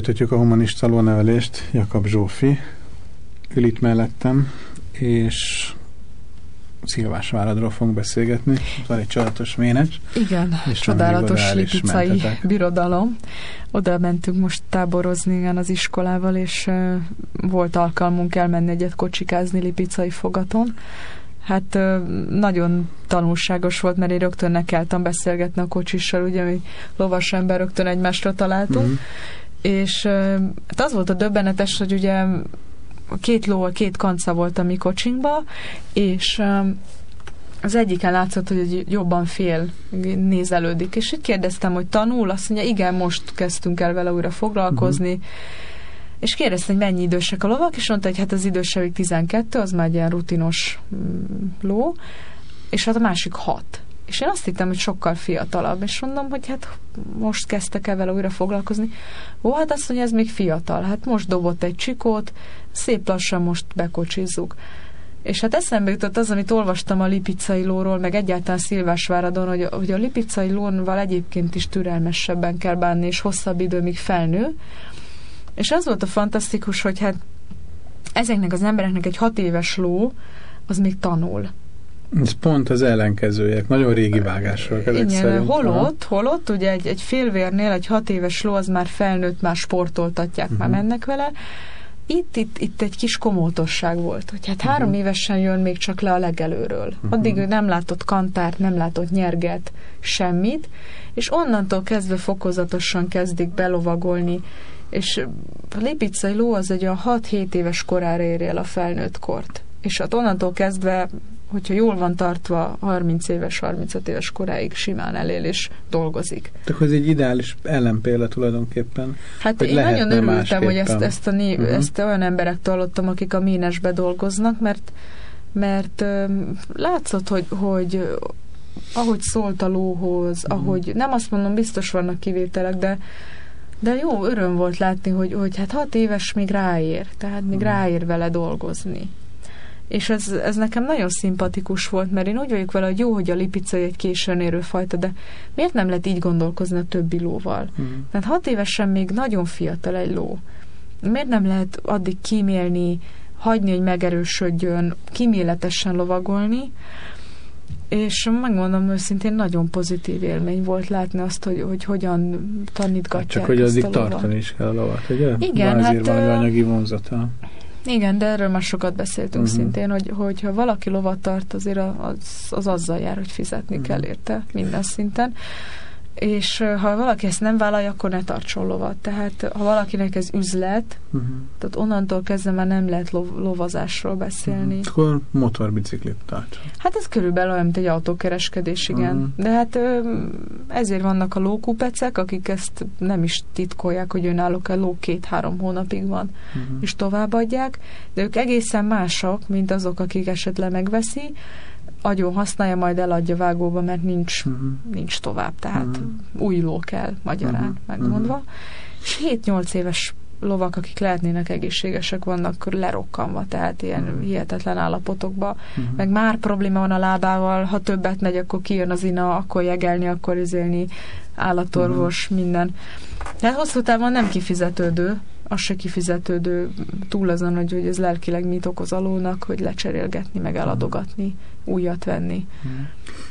Folytatjuk a humanista lónevelést, Jakab Zsófi ül itt mellettem, és Szilvásváradról fogunk beszélgetni. Van egy csodálatos ménecs.
Igen, és csodálatos lipicai birodalom. Oda mentünk most táborozni igen, az iskolával, és uh, volt alkalmunk elmenni egyet kocsikázni lipicai fogaton. Hát uh, nagyon tanulságos volt, mert én rögtön nekeltem beszélgetni a kocsissal, ugye mi lovas ember rögtön egymásra találtunk. Mm-hmm. És hát az volt a döbbenetes, hogy ugye két ló, két kanca volt a mi kocsinkba, és az egyiken látszott, hogy jobban fél, nézelődik. És így kérdeztem, hogy tanul, azt mondja, igen, most kezdtünk el vele újra foglalkozni, uh-huh. és kérdeztem, hogy mennyi idősek a lovak, és mondta, hogy hát az idősevig 12, az már egy ilyen rutinos mm, ló, és hát a másik 6. És én azt hittem, hogy sokkal fiatalabb, és mondom, hogy hát most kezdtek el vele újra foglalkozni. Ó, hát azt mondja, ez még fiatal. Hát most dobott egy csikót, szép lassan most bekocsizzuk. És hát eszembe jutott az, amit olvastam a lipicai lóról, meg egyáltalán Szilvásváradon, hogy, hogy a lipicai lónval egyébként is türelmesebben kell bánni, és hosszabb időmig felnő. És az volt a fantasztikus, hogy hát ezeknek az embereknek egy hat éves ló, az még tanul.
Ez pont az ellenkezőjek, nagyon régi vágások ezek Igen, szerint.
Holott, holott, ugye egy, egy félvérnél egy hat éves ló az már felnőtt, már sportoltatják, uh-huh. már mhm. mennek vele, itt, itt, itt egy kis komótosság volt, hogy hát három uh-huh. évesen jön még csak le a legelőről. Uh-huh. Addig ő nem látott kantárt, nem látott nyerget, semmit, és onnantól kezdve fokozatosan kezdik belovagolni, és a lipicai ló az egy a 6-7 éves korára éri el a felnőtt kort. És hát onnantól kezdve hogyha jól van tartva, 30 éves, 35 éves koráig simán elél és dolgozik.
Tehát ez egy ideális ellenpélda tulajdonképpen.
Hát én nagyon örültem, hogy ezt, ezt, a uh-huh. ezt olyan emberektől hallottam, akik a ménesbe dolgoznak, mert mert um, látszott, hogy, hogy ahogy szólt a lóhoz, uh-huh. ahogy, nem azt mondom, biztos vannak kivételek, de de jó, öröm volt látni, hogy, hogy hát hat éves még ráér, tehát még uh-huh. ráér vele dolgozni és ez, ez nekem nagyon szimpatikus volt, mert én úgy vagyok vele, hogy jó, hogy a lipica egy későn érő fajta, de miért nem lehet így gondolkozni a többi lóval? Mm. Tehát hat évesen még nagyon fiatal egy ló. Miért nem lehet addig kímélni, hagyni, hogy megerősödjön, kíméletesen lovagolni, és megmondom őszintén, nagyon pozitív élmény volt látni azt, hogy, hogy hogyan tanítgatják hát
Csak hogy addig tartani is kell a lovat, ugye?
Igen,
hát... van anyagi vonzata.
Igen, de erről már sokat beszéltünk uh-huh. szintén, hogy, hogy ha valaki lovat tart, azért az, az azzal jár, hogy fizetni uh-huh. kell érte minden szinten és ha valaki ezt nem vállalja, akkor ne tartson lovat. Tehát ha valakinek ez üzlet, uh-huh. tehát onnantól kezdve már nem lehet lov- lovazásról beszélni. Uh-huh.
Akkor motorbiciklit tartson.
Hát ez körülbelül olyan, mint egy autókereskedés, igen. Uh-huh. De hát ezért vannak a lókupecek, akik ezt nem is titkolják, hogy önállók a ló két-három hónapig van, uh-huh. és továbbadják, de ők egészen mások, mint azok, akik esetleg megveszi, agyon használja, majd eladja vágóba, mert nincs, uh-huh. nincs tovább. Tehát uh-huh. új ló kell, magyarán uh-huh. megmondva. Uh-huh. És 7-8 éves lovak, akik lehetnének egészségesek, vannak lerokkanva, tehát ilyen uh-huh. hihetetlen állapotokban. Uh-huh. Meg már probléma van a lábával, ha többet megy, akkor kijön az ina, akkor jegelni, akkor izélni, állatorvos, uh-huh. minden. Tehát hosszú távon nem kifizetődő, az se kifizetődő túl azon, hogy, hogy ez lelkileg mit okoz alónak, hogy lecserélgetni, meg eladogatni, újat venni.
Hmm.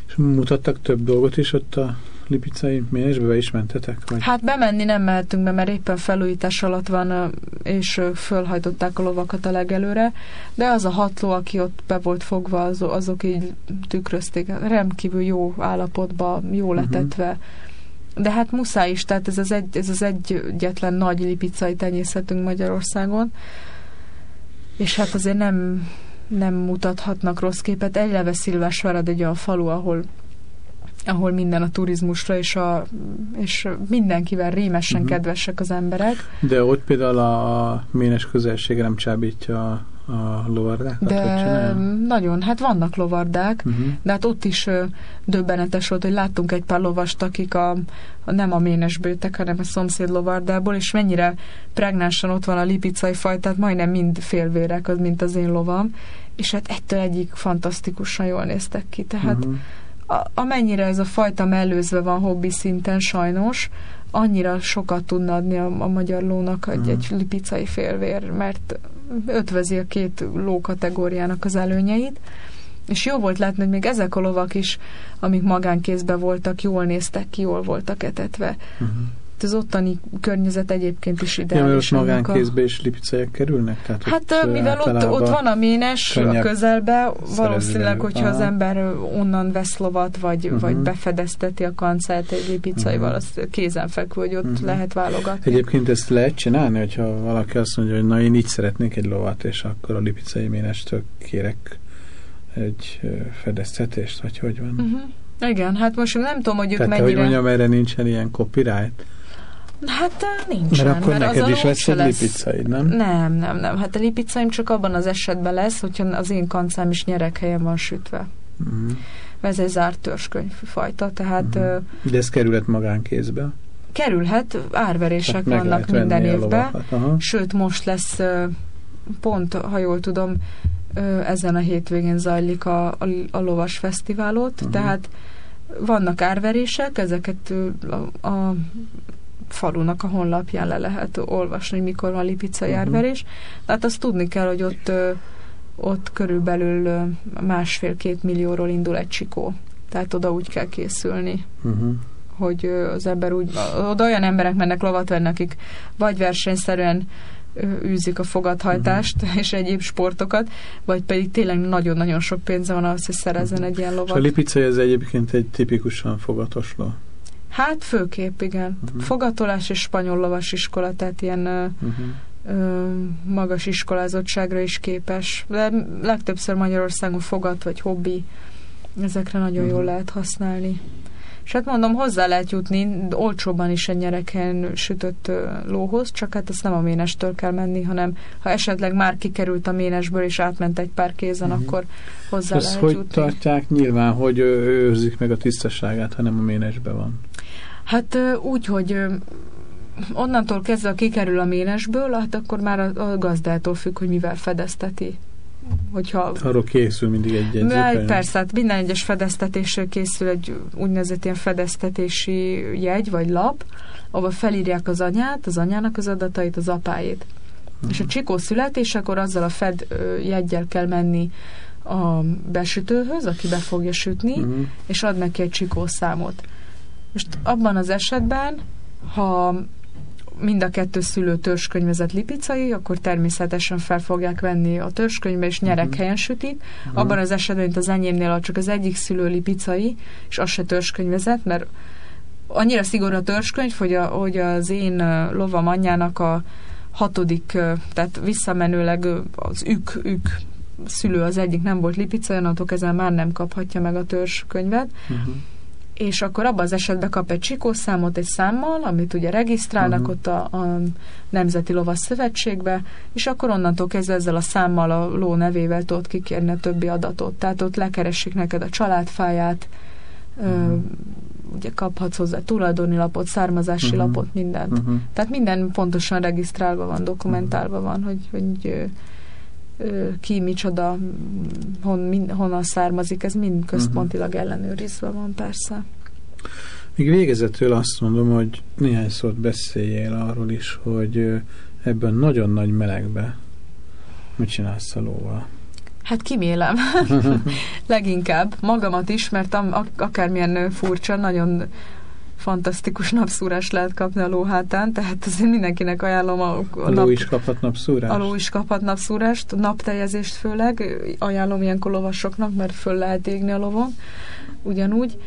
És mutattak több dolgot is ott a lipicai mélyesbe, be is mentetek? Vagy?
Hát bemenni nem mehetünk be, mert éppen felújítás alatt van, és fölhajtották a lovakat a legelőre, de az a hat ló, aki ott be volt fogva, azok így tükrözték, rendkívül jó állapotban, jó mhm. letetve, uh-huh de hát muszáj is, tehát ez az, egy, ez az egyetlen nagy lipicai tenyészetünk Magyarországon, és hát azért nem, nem mutathatnak rossz képet. Eleve Szilvásvárad egy olyan falu, ahol ahol minden a turizmusra, és, a, és mindenkivel rémesen uh-huh. kedvesek az emberek.
De ott például a ménes közelsége nem csábítja a lovardákat?
De nagyon, hát vannak lovardák, uh-huh. de hát ott is ö, döbbenetes volt, hogy láttunk egy pár lovast, akik a, a nem a ménes bőtek, hanem a szomszéd lovardából, és mennyire pregnánsan ott van a lipicai faj, tehát majdnem mind félvérek, az, mint az én lovam, és hát ettől egyik fantasztikusan jól néztek ki, tehát uh-huh. a, amennyire ez a fajta mellőzve van hobbi szinten sajnos, annyira sokat tudna adni a, a magyar lónak egy,
Mhm.
egy lipicai félvér, mert ötvözi a két ló kategóriának az előnyeit, és jó volt látni, hogy még ezek a lovak is, amik magánkézben voltak, jól néztek ki, jól voltak etetve.
Uh-huh.
Az ottani környezet egyébként is
Ja, mert
ideális.
ott
ennek a-
magánkézbe is lipicejek kerülnek? Tehát
Hát
ott,
mivel ott, ott van a ménes a közelbe, valószínűleg, hogyha az
Aha.
ember ö, onnan vesz lovat, vagy,
Mhm.
vagy befedezteti a kancát egy lipicaival,
Mhm.
azt kézenfekvő, hogy ott
Mhm.
lehet válogatni.
Egyébként ezt lehet csinálni, hogyha valaki azt mondja, hogy na én így szeretnék egy lovat, és akkor a lipicei ménestől kérek egy fedeztetést, vagy hogy van?
Uh-huh. Igen, hát most nem tudom, hogy ők
Tehát,
mennyire...
hogy mondjam, erre nincsen ilyen copyright?
Hát ö, nincsen.
Mert akkor
az
neked is lesz egy
lesz.
lipicaid, nem?
Nem, nem, nem. Hát a lipicaim csak abban az esetben lesz, hogyha az én kancám is nyerekhelyen van sütve.
Uh-huh.
Ez egy zárt törzskönyv fajta, tehát uh-huh.
De ez kerülhet magánkézbe?
kerülhet, árverések
Tehát
vannak minden évben. Sőt, most lesz pont, ha jól tudom, ezen a hétvégén zajlik a, a, a lovas fesztiválot, uh-huh. tehát vannak árverések, ezeket a, a falunak a honlapján le lehet olvasni, hogy mikor van lipicai
Mhm.
uh-huh. árverés. Tehát azt tudni kell, hogy ott, ott körülbelül másfél-két millióról indul egy csikó. Tehát oda úgy kell készülni
Uh-huh.
hogy az ember úgy, oda olyan emberek mennek lovat venni, akik vagy versenyszerűen űzik a fogadhajtást
Mhm.
és egyéb sportokat, vagy pedig tényleg nagyon-nagyon sok pénze van ahhoz, hogy szerezzen egy ilyen
És a
lovat.
lipicei ez egyébként egy tipikusan fogatos ló.
Hát főképp, igen.
Mhm.
Fogatolás és spanyol lovas iskola, tehát ilyen
Uh-huh.
ö, magas iskolázottságra is képes. De legtöbbször Magyarországon fogat vagy hobbi, ezekre nagyon
Mhm.
jól lehet használni. És hát mondom, hozzá lehet jutni olcsóban is egy nyereken sütött lóhoz, csak hát ezt nem a ménestől kell menni, hanem ha esetleg már kikerült a ménesből és átment egy pár kézen,
Mhm.
akkor hozzá
Ezt
lehet
hogy
jutni.
tartják? Nyilván, hogy ö, őrzik meg a tisztaságát, ha nem a ménesbe van.
Hát úgy, hogy onnantól kezdve, kikerül a ménesből, hát akkor már a, gazdától függ, hogy mivel fedezteti. Hogyha
Arról készül mindig egy jegyzőkönyv.
persze, hát minden egyes fedeztetésről készül egy úgynevezett ilyen fedeztetési jegy vagy lap, ahol felírják az anyát, az anyának az adatait, az apáét.
Mhm.
És a csikó születésekor azzal a fed ö, jeggyel kell menni a besütőhöz, aki be fogja sütni,
Uh-huh.
és ad neki egy csikó számot. Most abban az esetben, ha mind a kettő szülő törzskönyvezett lipicai, akkor természetesen fel fogják venni a törzskönyvbe, és nyerekhelyen sütik. Abban az esetben, mint az enyémnél, csak az egyik szülő lipicai, és az se törzskönyvezett, mert annyira szigorú a törzskönyv, hogy, a, hogy az én lovam anyjának a hatodik, tehát visszamenőleg az ük, ük szülő az egyik nem volt lipicai, onnantól kezdve már nem kaphatja meg a törzskönyvet,
Uh-huh.
És akkor abban az esetben kap egy csikószámot egy számmal, amit ugye regisztrálnak
Mhm.
ott a, a Nemzeti Lovas Szövetségbe, és akkor onnantól kezdve ezzel a számmal, a ló nevével tudod kikérni a többi adatot. Tehát ott lekeresik neked a családfáját, ö,
Mhm.
ugye kaphatsz hozzá tulajdoni lapot, származási
Mhm.
lapot, mindent.
Uh-huh.
Tehát minden pontosan regisztrálva van, dokumentálva van, hogy, hogy ki, micsoda, hon, min, honnan származik, ez mind központilag ellenőrizve van persze.
Még végezetül azt mondom, hogy néhány szót beszéljél arról is, hogy ebben nagyon nagy melegbe mit csinálsz a lóval?
Hát kimélem. *laughs* Leginkább magamat is, mert am, ak- akármilyen furcsa, nagyon fantasztikus napszúrás lehet kapni a lóhátán, tehát azért mindenkinek ajánlom a, a,
A ló is kaphat napszúrást?
a ló is kaphat napszúrást, napteljezést főleg, ajánlom ilyenkor lovasoknak, mert föl lehet égni a lovon, ugyanúgy.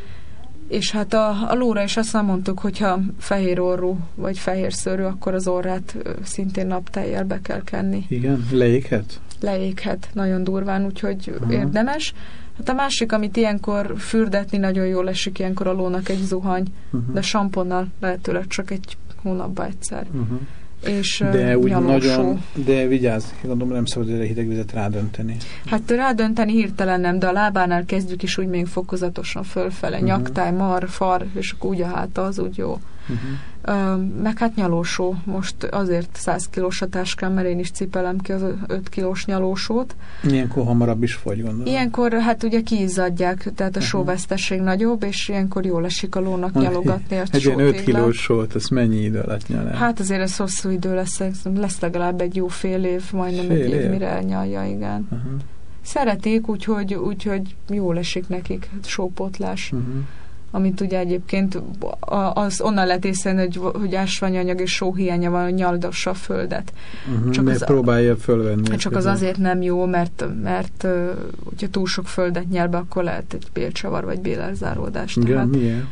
És hát a, a lóra is azt mondtuk, hogyha fehér orrú vagy fehér szőrű, akkor az orrát szintén naptejjel be kell kenni.
Igen? Leéghet?
Leéghet nagyon durván, úgyhogy
Aha.
érdemes. Hát a másik, amit ilyenkor fürdetni nagyon jól esik ilyenkor a lónak egy zuhany,
Uh-huh.
de samponnal lehetőleg csak egy hónapban egyszer.
Uh-huh.
És
De úgy
nyalósó.
nagyon, de vigyázz, gondolom nem szabad erre hideg vizet rádönteni.
Hát rádönteni hirtelen nem, de a lábánál kezdjük is úgy még fokozatosan fölfele.
Mhm.
Nyaktáj, mar, far, és akkor úgy a háta, az úgy jó.
Uh-huh.
Meg hát nyalósó. Most azért 100 kilós a táskám, mert én is cipelem ki az 5 kilós nyalósót.
Ilyenkor hamarabb is fogy, gondolom.
Ilyenkor hát ugye kiizzadják, tehát a uh-huh. sóvesztesség nagyobb, és ilyenkor jól esik a lónak nyalogatni a
Egy ilyen 5 kilós sót, az mennyi idő alatt nyal el?
Hát azért ez hosszú idő lesz, lesz legalább egy jó fél év, majdnem fél egy év, év, mire elnyalja, igen. Uh-huh. Szeretik, úgyhogy, úgyhogy jól esik nekik sópotlás. Uh-huh amit ugye egyébként az onnan lehet észrevenni, hogy, hogy ásványanyag és sóhiánya van, hogy nyaldassa a földet.
Uh-huh, csak az, próbálja fölvenni.
Csak az azért nem jó, mert, mert hogyha túl sok földet nyel be, akkor lehet egy bélcsavar vagy bélelzáródás.
Igen, tehát?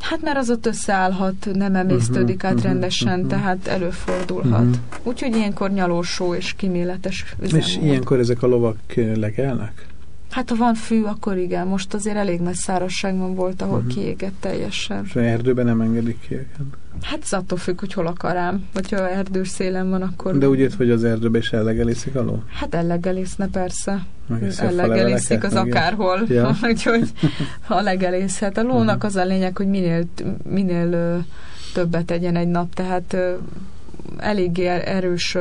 Hát mert az ott összeállhat, nem emésztődik uh-huh, át uh-huh, rendesen, uh-huh. tehát előfordulhat. Uh-huh. Úgyhogy ilyenkor nyalósó és kiméletes
üzemmód. És ilyenkor ezek a lovak legelnek?
Hát ha van fű, akkor igen. Most azért elég nagy szárazságban volt, ahol uh-huh. kiégett teljesen.
És erdőben nem engedik ki őket?
Hát ez attól függ, hogy hol akarám. Vagy ha erdős szélen van, akkor...
De úgy jött, hogy az erdőbe is ellegelészik a ló?
Hát ellegelészne persze. Ellegelészik az akárhol. Ja. *laughs* Úgyhogy ha legelészhet. A lónak uh-huh. az a lényeg, hogy minél, minél többet tegyen egy nap. Tehát eléggé er-, erős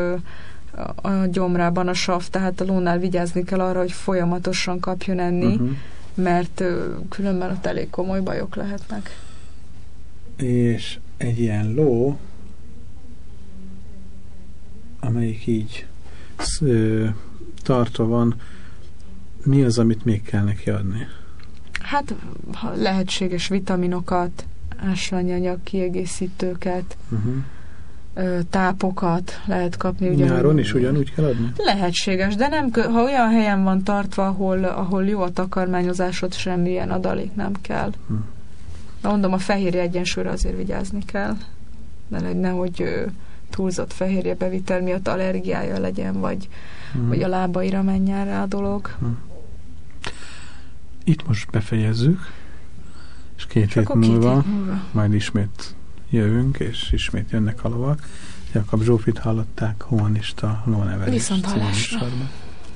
a gyomrában a sav, tehát a lónál vigyázni kell arra, hogy folyamatosan kapjon enni, uh-huh. mert különben ott elég komoly bajok lehetnek.
És egy ilyen ló, amelyik így ö, tartva van, mi az, amit még kell neki adni?
Hát lehetséges vitaminokat, ásványanyag kiegészítőket, uh-huh tápokat lehet kapni.
Ugyan, Nyáron is ugyanúgy kell adni?
Lehetséges, de nem, ha olyan helyen van tartva, ahol, ahol jó a takarmányozásod, semmilyen adalék nem kell. Hm. De mondom, a fehérje egyensúlyra azért vigyázni kell. De nehogy túlzott fehérje bevitel miatt allergiája legyen, vagy, hm. vagy a lábaira menjen rá a dolog. Hm.
Itt most befejezzük, és két hét múlva, múlva majd ismét jövünk, és ismét jönnek a lovak. Jakab Zsófit hallották, humanista lónevelés
Viszont hallásra.